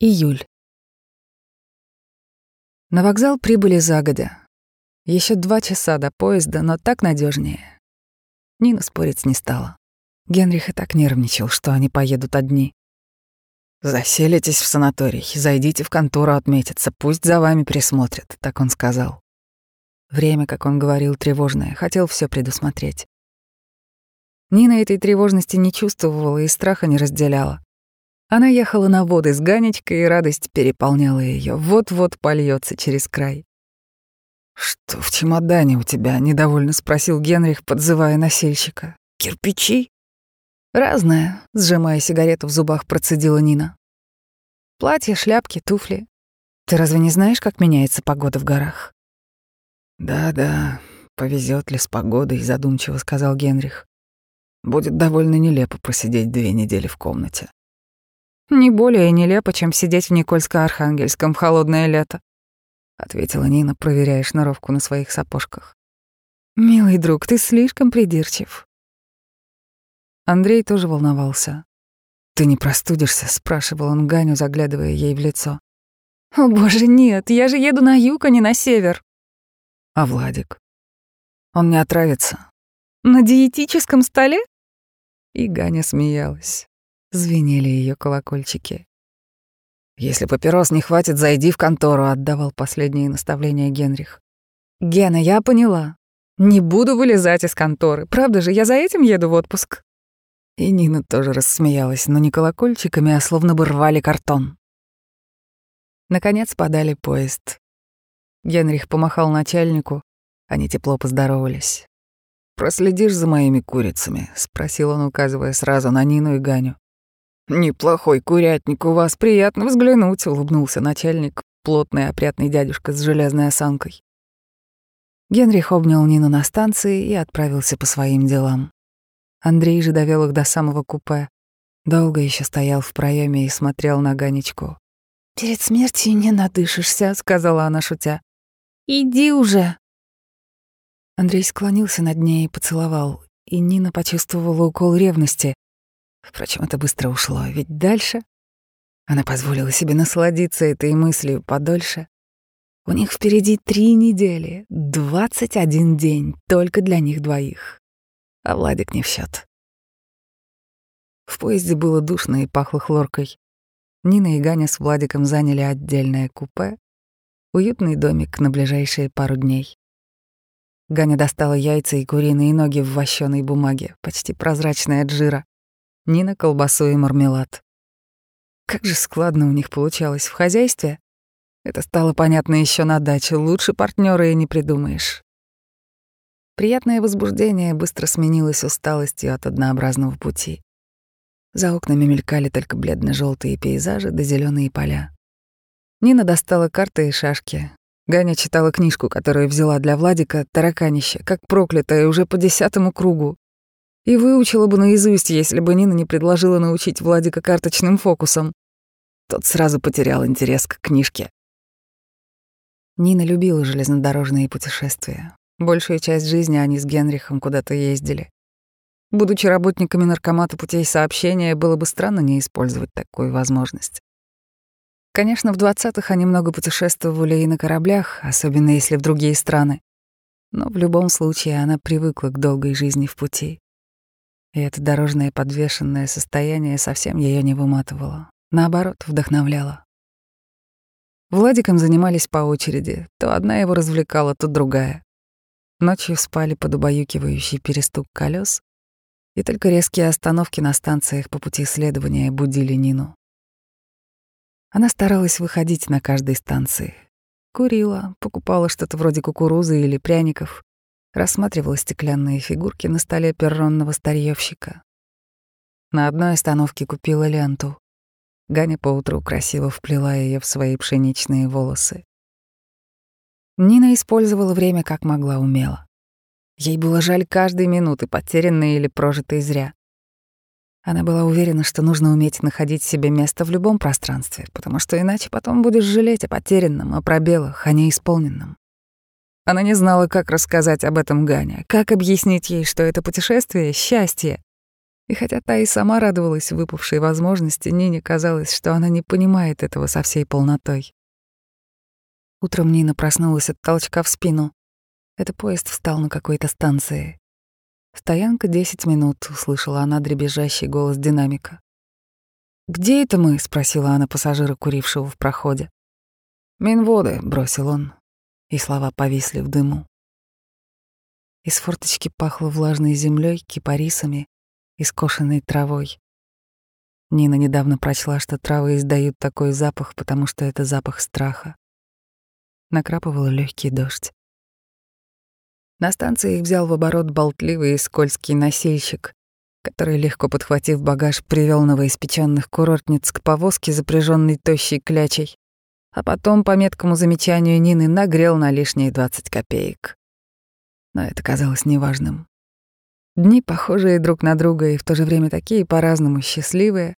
Июль. На вокзал прибыли загодя. Еще два часа до поезда, но так надежнее. Нина спорить не стала. Генрих и так нервничал, что они поедут одни. «Заселитесь в санаторий, зайдите в контору отметиться, пусть за вами присмотрят», — так он сказал. Время, как он говорил, тревожное, хотел все предусмотреть. Нина этой тревожности не чувствовала и страха не разделяла. Она ехала на воды с Ганечкой, и радость переполняла ее. Вот-вот польется через край. «Что в чемодане у тебя?» — недовольно спросил Генрих, подзывая носильщика. «Кирпичи?» «Разное», — сжимая сигарету в зубах, процедила Нина. «Платья, шляпки, туфли. Ты разве не знаешь, как меняется погода в горах?» «Да-да, повезет ли с погодой», — задумчиво сказал Генрих. «Будет довольно нелепо просидеть две недели в комнате». Не более нелепо, чем сидеть в Никольско-Архангельском в холодное лето, ответила Нина, проверяя шнуровку на своих сапожках. Милый друг, ты слишком придирчив. Андрей тоже волновался. Ты не простудишься? спрашивал он Ганю, заглядывая ей в лицо. О боже, нет, я же еду на юг, а не на север. А Владик? Он не отравится. На диетическом столе? И Ганя смеялась. Звенели ее колокольчики. «Если папирос не хватит, зайди в контору», — отдавал последние наставления Генрих. «Гена, я поняла. Не буду вылезать из конторы. Правда же, я за этим еду в отпуск». И Нина тоже рассмеялась, но не колокольчиками, а словно бы рвали картон. Наконец подали поезд. Генрих помахал начальнику, они тепло поздоровались. «Проследишь за моими курицами?» — спросил он, указывая сразу на Нину и Ганю. «Неплохой курятник у вас, приятно взглянуть», — улыбнулся начальник, плотный опрятный дядюшка с железной осанкой. Генрих обнял Нину на станции и отправился по своим делам. Андрей же довел их до самого купе. Долго еще стоял в проеме и смотрел на Ганечку. «Перед смертью не надышишься», — сказала она, шутя. «Иди уже». Андрей склонился над ней и поцеловал, и Нина почувствовала укол ревности. Впрочем, это быстро ушло, ведь дальше она позволила себе насладиться этой мыслью подольше. У них впереди три недели, двадцать один день только для них двоих. А Владик не в счет. В поезде было душно и пахло хлоркой. Нина и Ганя с Владиком заняли отдельное купе, уютный домик на ближайшие пару дней. Ганя достала яйца и куриные ноги в вощеной бумаге, почти прозрачной от жира. Нина колбасу и мармелад. Как же складно у них получалось в хозяйстве. Это стало понятно еще на даче, лучше партнера и не придумаешь. Приятное возбуждение быстро сменилось усталостью от однообразного пути. За окнами мелькали только бледно желтые пейзажи да зеленые поля. Нина достала карты и шашки. Ганя читала книжку, которую взяла для Владика, «Тараканище», как проклятая, уже по десятому кругу. И выучила бы наизусть, если бы Нина не предложила научить Владика карточным фокусам. Тот сразу потерял интерес к книжке. Нина любила железнодорожные путешествия. Большую часть жизни они с Генрихом куда-то ездили. Будучи работниками наркомата путей сообщения, было бы странно не использовать такую возможность. Конечно, в 20-х они много путешествовали и на кораблях, особенно если в другие страны. Но в любом случае она привыкла к долгой жизни в пути. И это дорожное подвешенное состояние совсем ее не выматывало. Наоборот, вдохновляло. Владиком занимались по очереди. То одна его развлекала, то другая. Ночью спали под убаюкивающий перестук колес, и только резкие остановки на станциях по пути следования будили Нину. Она старалась выходить на каждой станции. Курила, покупала что-то вроде кукурузы или пряников, рассматривала стеклянные фигурки на столе перронного старьевщика. На одной остановке купила ленту. Ганя поутру красиво вплела ее в свои пшеничные волосы. Нина использовала время как могла умело. Ей было жаль каждой минуты, потерянной или прожитой зря. Она была уверена, что нужно уметь находить себе место в любом пространстве, потому что иначе потом будешь жалеть о потерянном, о пробелах, о неисполненном. Она не знала, как рассказать об этом Гане, как объяснить ей, что это путешествие — счастье. И хотя та и сама радовалась выпавшей возможности, Нине казалось, что она не понимает этого со всей полнотой. Утром Нина проснулась от толчка в спину. Это поезд встал на какой-то станции. «Стоянка десять минут», — услышала она дребезжащий голос динамика. «Где это мы?» — спросила она пассажира, курившего в проходе. «Минводы», — бросил он, и слова повисли в дыму. Из форточки пахло влажной землей, кипарисами и скошенной травой. Нина недавно прочла, что травы издают такой запах, потому что это запах страха. Накрапывал легкий дождь. На станции их взял в оборот болтливый и скользкий носильщик, который, легко подхватив багаж, привел новоиспеченных курортниц к повозке, запряженной тощей клячей, а потом, по меткому замечанию Нины, нагрел на лишние 20 копеек. Но это казалось неважным. Дни, похожие друг на друга и в то же время такие по-разному счастливые,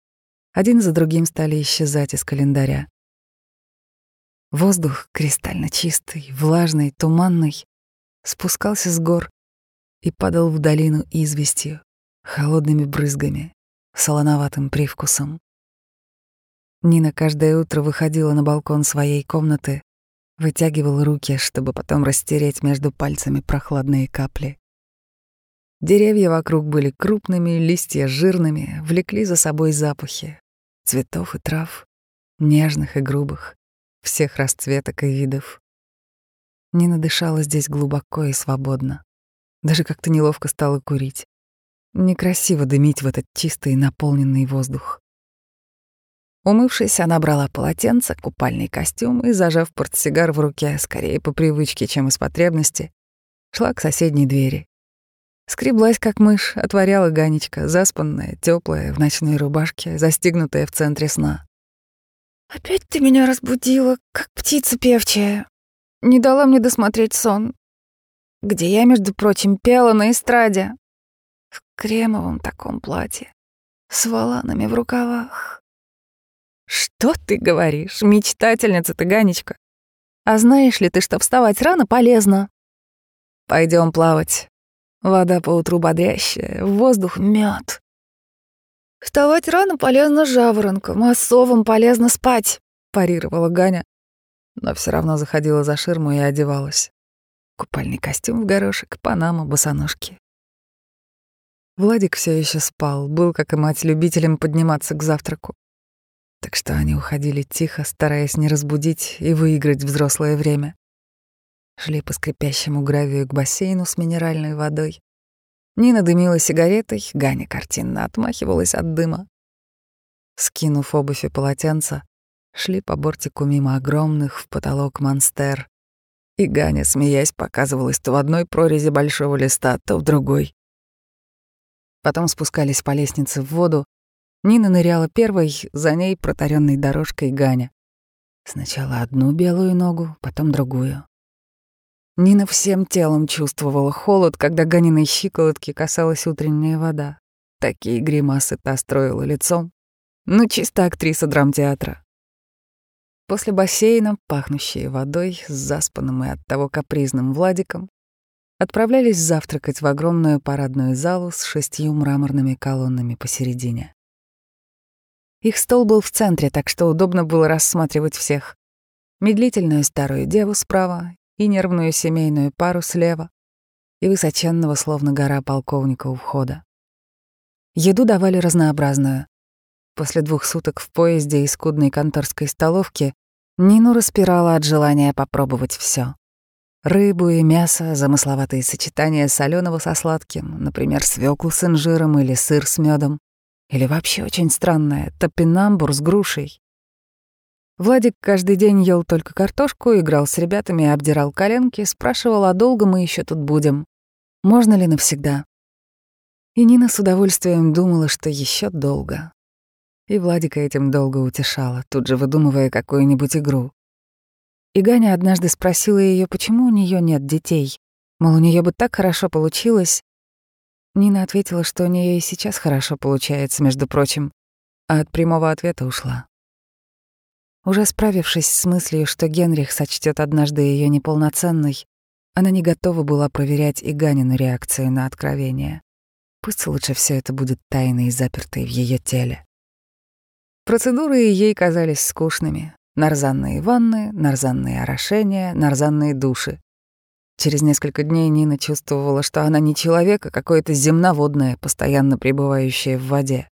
один за другим стали исчезать из календаря. Воздух кристально чистый, влажный, туманный, спускался с гор и падал в долину известью, холодными брызгами, солоноватым привкусом. Нина каждое утро выходила на балкон своей комнаты, вытягивала руки, чтобы потом растереть между пальцами прохладные капли. Деревья вокруг были крупными, листья жирными, влекли за собой запахи цветов и трав, нежных и грубых, всех расцветок и видов. Нина дышала здесь глубоко и свободно. Даже как-то неловко стало курить. Некрасиво дымить в этот чистый наполненный воздух. Умывшись, она брала полотенце, купальный костюм и, зажав портсигар в руке, скорее по привычке, чем из потребности, шла к соседней двери. Скреблась, как мышь, отворяла Ганечка, заспанная, теплая, в ночной рубашке, застигнутая в центре сна. «Опять ты меня разбудила, как птица певчая», не дала мне досмотреть сон, где я, между прочим, пела на эстраде в кремовом таком платье с воланами в рукавах. Что ты говоришь, мечтательница ты, Ганечка? А знаешь ли ты, что вставать рано полезно? Пойдем плавать. Вода поутру бодрящая, воздух мед. Вставать рано полезно жаворонкам, а совам полезно спать, парировала Ганя, но все равно заходила за ширму и одевалась. Купальный костюм в горошек, панама, босоножки. Владик все еще спал, был, как и мать, любителем подниматься к завтраку. Так что они уходили тихо, стараясь не разбудить и выиграть взрослое время. Шли по скрипящему гравию к бассейну с минеральной водой. Нина дымила сигаретой, Ганя картинно отмахивалась от дыма. Скинув обувь и полотенце, шли по бортику мимо огромных в потолок монстер. И Ганя, смеясь, показывалась то в одной прорези большого листа, то в другой. Потом спускались по лестнице в воду. Нина ныряла первой, за ней протаренной дорожкой Ганя. Сначала одну белую ногу, потом другую. Нина всем телом чувствовала холод, когда Ганиной щиколотки касалась утренняя вода. Такие гримасы та строила лицом. Ну, чисто актриса драмтеатра. После бассейна, пахнущие водой, с заспанным и оттого капризным Владиком, отправлялись завтракать в огромную парадную залу с шестью мраморными колоннами посередине. Их стол был в центре, так что удобно было рассматривать всех. Медлительную старую деву справа и нервную семейную пару слева, и высоченного, словно гора полковника у входа. Еду давали разнообразную. После двух суток в поезде и скудной конторской столовки Нину распирала от желания попробовать все: Рыбу и мясо, замысловатые сочетания соленого со сладким, например, свеклу с инжиром или сыр с медом, или вообще очень странное топинамбур с грушей. Владик каждый день ел только картошку, играл с ребятами, обдирал коленки, спрашивал, а долго мы еще тут будем, можно ли навсегда. И Нина с удовольствием думала, что еще долго. И Владика этим долго утешала, тут же выдумывая какую-нибудь игру. И Ганя однажды спросила ее, почему у нее нет детей. Мол, у нее бы так хорошо получилось. Нина ответила, что у нее и сейчас хорошо получается, между прочим, а от прямого ответа ушла. Уже справившись с мыслью, что Генрих сочтет однажды ее неполноценной, она не готова была проверять и Ганину реакцию на откровение. Пусть лучше все это будет тайной и запертой в ее теле. Процедуры ей казались скучными. Нарзанные ванны, нарзанные орошения, нарзанные души. Через несколько дней Нина чувствовала, что она не человек, а какое-то земноводное, постоянно пребывающее в воде.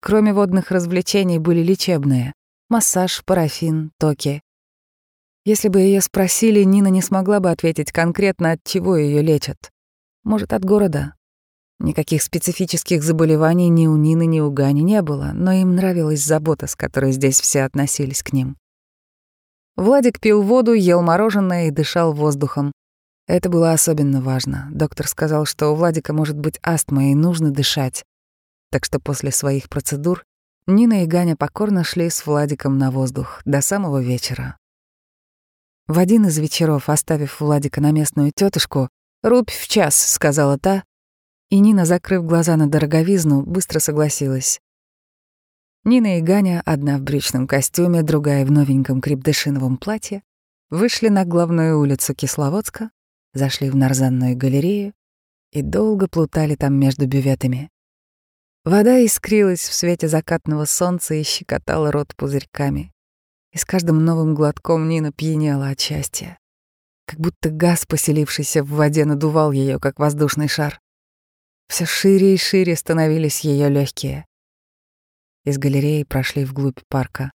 Кроме водных развлечений были лечебные — массаж, парафин, токи. Если бы ее спросили, Нина не смогла бы ответить конкретно, от чего ее лечат. Может, от города. Никаких специфических заболеваний ни у Нины, ни у Гани не было, но им нравилась забота, с которой здесь все относились к ним. Владик пил воду, ел мороженое и дышал воздухом. Это было особенно важно. Доктор сказал, что у Владика может быть астма и нужно дышать. Так что после своих процедур Нина и Ганя покорно шли с Владиком на воздух до самого вечера. В один из вечеров, оставив Владика на местную тетушку, «Рубь в час», — сказала та, и Нина, закрыв глаза на дороговизну, быстро согласилась. Нина и Ганя, одна в брючном костюме, другая в новеньком крепдышиновом платье, вышли на главную улицу Кисловодска, зашли в нарзанную галерею и долго плутали там между бюветами. Вода искрилась в свете закатного солнца и щекотала рот пузырьками. И с каждым новым глотком Нина пьянела от счастья. Как будто газ, поселившийся в воде, надувал ее, как воздушный шар. Все шире и шире становились ее легкие. Из галереи прошли вглубь парка.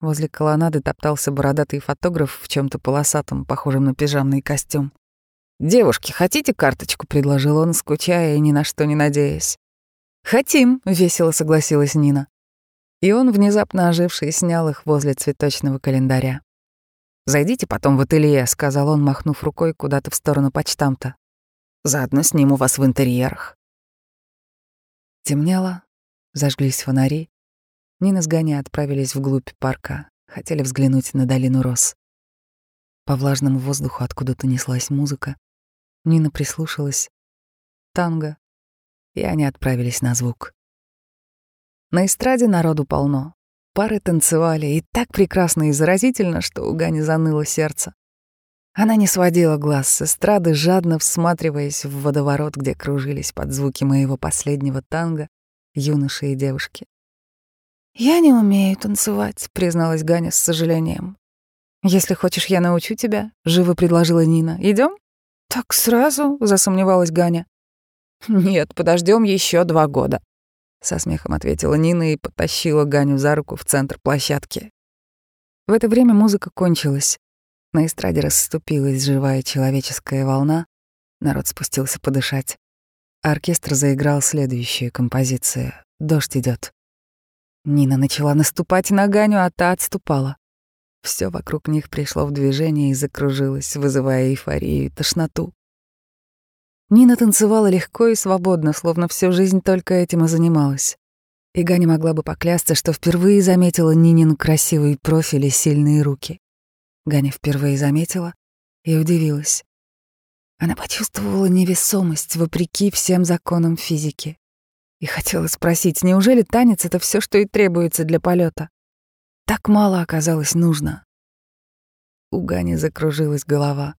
Возле колоннады топтался бородатый фотограф в чем то полосатом, похожем на пижамный костюм. «Девушки, хотите карточку?» — предложил он, скучая и ни на что не надеясь. «Хотим», — весело согласилась Нина. И он, внезапно оживший, снял их возле цветочного календаря. «Зайдите потом в ателье», — сказал он, махнув рукой куда-то в сторону почтамта. Заодно сниму вас в интерьерах. Темнело, зажглись фонари. Нина с Ганей отправились вглубь парка, хотели взглянуть на долину роз. По влажному воздуху откуда-то неслась музыка. Нина прислушалась. Танго. И они отправились на звук. На эстраде народу полно. Пары танцевали, и так прекрасно и заразительно, что у Гани заныло сердце. Она не сводила глаз с эстрады, жадно всматриваясь в водоворот, где кружились под звуки моего последнего танго юноши и девушки. «Я не умею танцевать», — призналась Ганя с сожалением. «Если хочешь, я научу тебя», — живо предложила Нина. Идем? «Так сразу?» — засомневалась Ганя. «Нет, подождем еще два года», — со смехом ответила Нина и потащила Ганю за руку в центр площадки. В это время музыка кончилась. На эстраде расступилась живая человеческая волна, народ спустился подышать. Оркестр заиграл следующую композицию «Дождь идет. Нина начала наступать на Ганю, а та отступала. Все вокруг них пришло в движение и закружилось, вызывая эйфорию и тошноту. Нина танцевала легко и свободно, словно всю жизнь только этим и занималась. И Ганя могла бы поклясться, что впервые заметила Нинин красивый профиль и сильные руки. Ганя впервые заметила и удивилась. Она почувствовала невесомость вопреки всем законам физики и хотела спросить, неужели танец — это все, что и требуется для полета? Так мало оказалось нужно. У Гани закружилась голова.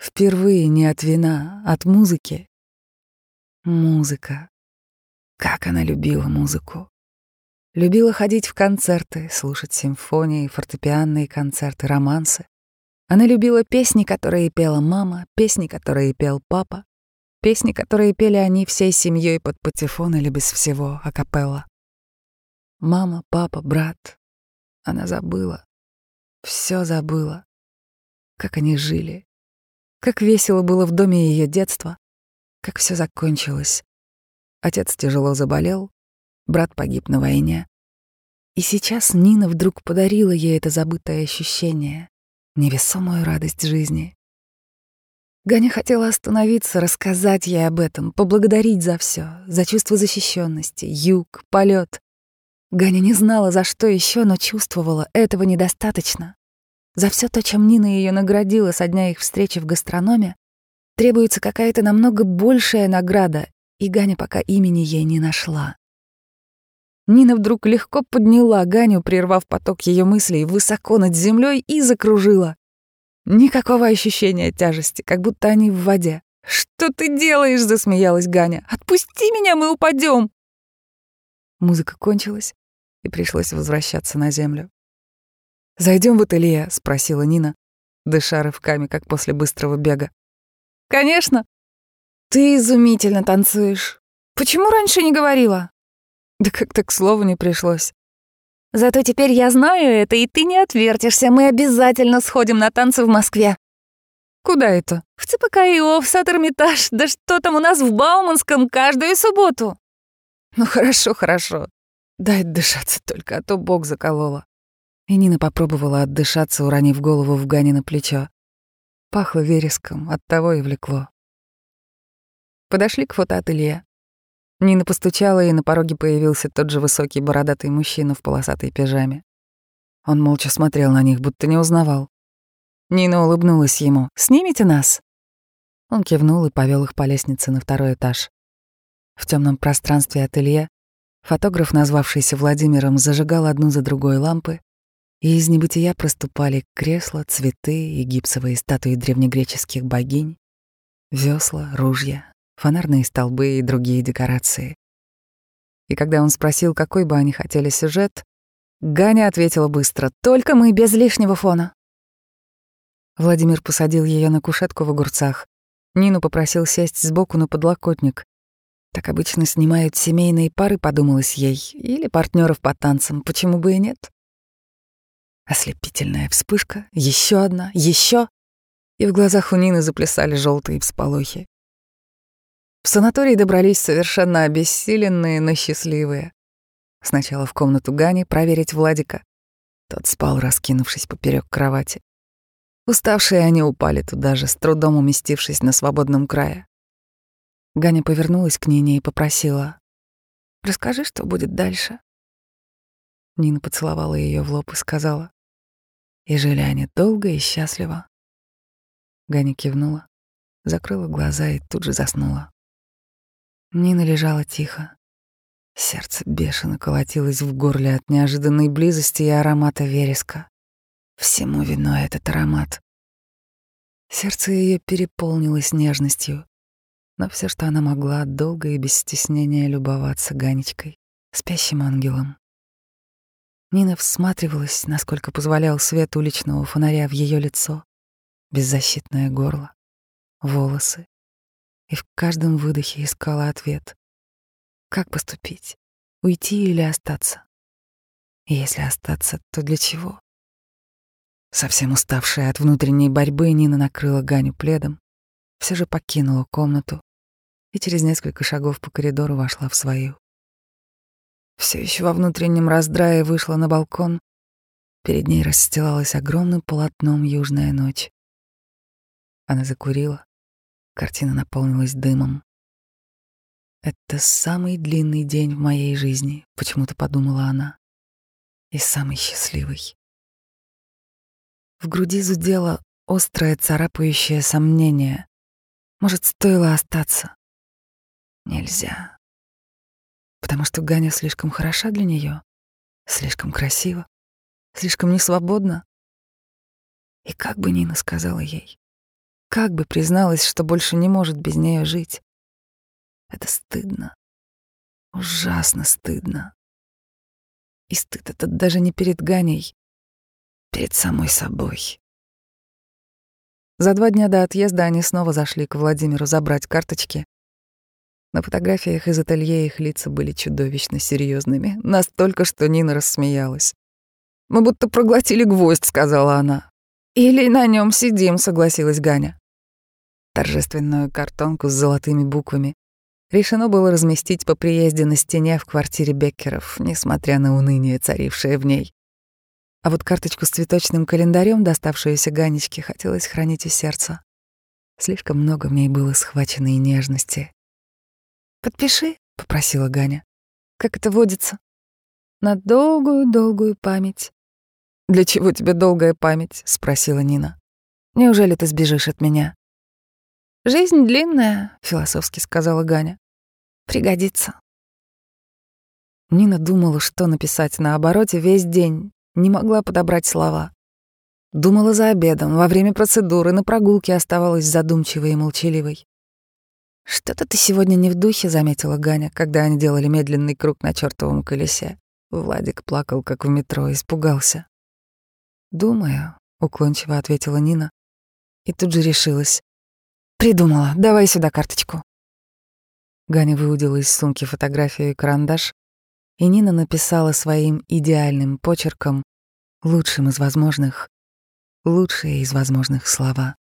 Впервые не от вина, от музыки. Музыка. Как она любила музыку. Любила ходить в концерты, слушать симфонии, фортепианные концерты, романсы. Она любила песни, которые пела мама, песни, которые пел папа, песни, которые пели они всей семьей под патефон или без всего, акапелла. Мама, папа, брат. Она забыла. Все забыла. Как они жили. Как весело было в доме ее детства. Как все закончилось. Отец тяжело заболел, брат погиб на войне. И сейчас Нина вдруг подарила ей это забытое ощущение, невесомую радость жизни. Ганя хотела остановиться, рассказать ей об этом, поблагодарить за все, за чувство защищенности, юг, полет. Ганя не знала, за что еще, но чувствовала, этого недостаточно. За все то, чем Нина ее наградила со дня их встречи в гастрономе, требуется какая-то намного большая награда, и Ганя пока имени ей не нашла. Нина вдруг легко подняла Ганю, прервав поток ее мыслей высоко над землей и закружила. Никакого ощущения тяжести, как будто они в воде. «Что ты делаешь?» — засмеялась Ганя. «Отпусти меня, мы упадем!» Музыка кончилась, и пришлось возвращаться на землю. Зайдем в ателье?» — спросила Нина, дыша рывками, как после быстрого бега. «Конечно. Ты изумительно танцуешь. Почему раньше не говорила?» «Да как-то к слову не пришлось». «Зато теперь я знаю это, и ты не отвертишься. Мы обязательно сходим на танцы в Москве». «Куда это?» «В ЦПКИО, в Сад-Эрмитаж. Да что там у нас в Бауманском каждую субботу?» «Ну хорошо, хорошо. Дай дышаться только, а то бог заколола». И Нина попробовала отдышаться, уронив голову в Гане на плечо. Пахло вереском, оттого и влекло. Подошли к фотоателье. Нина постучала, и на пороге появился тот же высокий бородатый мужчина в полосатой пижаме. Он молча смотрел на них, будто не узнавал. Нина улыбнулась ему. «Снимите нас?» Он кивнул и повел их по лестнице на второй этаж. В темном пространстве ателье фотограф, назвавшийся Владимиром, зажигал одну за другой лампы, и из небытия проступали кресла, цветы и гипсовые статуи древнегреческих богинь, весла, ружья, фонарные столбы и другие декорации. И когда он спросил, какой бы они хотели сюжет, Ганя ответила быстро «Только мы, без лишнего фона». Владимир посадил ее на кушетку в огурцах. Нину попросил сесть сбоку на подлокотник. Так обычно снимают семейные пары, подумалось ей, или партнеров по танцам, почему бы и нет. Ослепительная вспышка, еще одна, еще, и в глазах у Нины заплясали желтые всполохи. В санатории добрались совершенно обессиленные, но счастливые. Сначала в комнату Гани проверить Владика. Тот спал, раскинувшись поперек кровати. Уставшие они упали туда же, с трудом уместившись на свободном крае. Ганя повернулась к Нине и попросила. «Расскажи, что будет дальше». Нина поцеловала ее в лоб и сказала. «И жили они долго и счастливо». Ганя кивнула, закрыла глаза и тут же заснула. Нина лежала тихо. Сердце бешено колотилось в горле от неожиданной близости и аромата вереска. Всему виной этот аромат. Сердце ее переполнилось нежностью, но все, что она могла, долго и без стеснения любоваться Ганечкой, спящим ангелом. Нина всматривалась, насколько позволял свет уличного фонаря в ее лицо, беззащитное горло, волосы, и в каждом выдохе искала ответ. Как поступить? Уйти или остаться? И если остаться, то для чего? Совсем уставшая от внутренней борьбы, Нина накрыла Ганю пледом, все же покинула комнату и через несколько шагов по коридору вошла в свою. Все еще во внутреннем раздрае вышла на балкон. Перед ней расстилалась огромным полотном южная ночь. Она закурила. Картина наполнилась дымом. «Это самый длинный день в моей жизни», — почему-то подумала она. «И самый счастливый». В груди зудело острое царапающее сомнение. Может, стоило остаться? Нельзя. Потому что Ганя слишком хороша для нее, слишком красива, слишком несвободна. И как бы Нина сказала ей, как бы призналась, что больше не может без нее жить. Это стыдно. Ужасно стыдно. И стыд этот даже не перед Ганей, перед самой собой. За два дня до отъезда они снова зашли к Владимиру забрать карточки. На фотографиях из ателье их лица были чудовищно серьезными, настолько, что Нина рассмеялась. «Мы будто проглотили гвоздь», — сказала она. «Или на нем сидим», — согласилась Ганя. Торжественную картонку с золотыми буквами решено было разместить по приезде на стене в квартире Беккеров, несмотря на уныние, царившее в ней. А вот карточку с цветочным календарем, доставшуюся Ганечке, хотелось хранить у сердца. Слишком много в ней было схваченной нежности. «Подпиши», — попросила Ганя. «Как это водится?» «На долгую-долгую память». «Для чего тебе долгая память?» — спросила Нина. «Неужели ты сбежишь от меня?» «Жизнь длинная», — философски сказала Ганя. «Пригодится». Нина думала, что написать на обороте весь день, не могла подобрать слова. Думала за обедом, во время процедуры, на прогулке оставалась задумчивой и молчаливой. «Что-то ты сегодня не в духе», — заметила Ганя, когда они делали медленный круг на чертовом колесе. Владик плакал, как в метро, испугался. «Думаю», — уклончиво ответила Нина, и тут же решилась. «Придумала, давай сюда карточку». Ганя выудила из сумки фотографию и карандаш, и Нина написала своим идеальным почерком, лучшим из возможных, лучшие из возможных слова.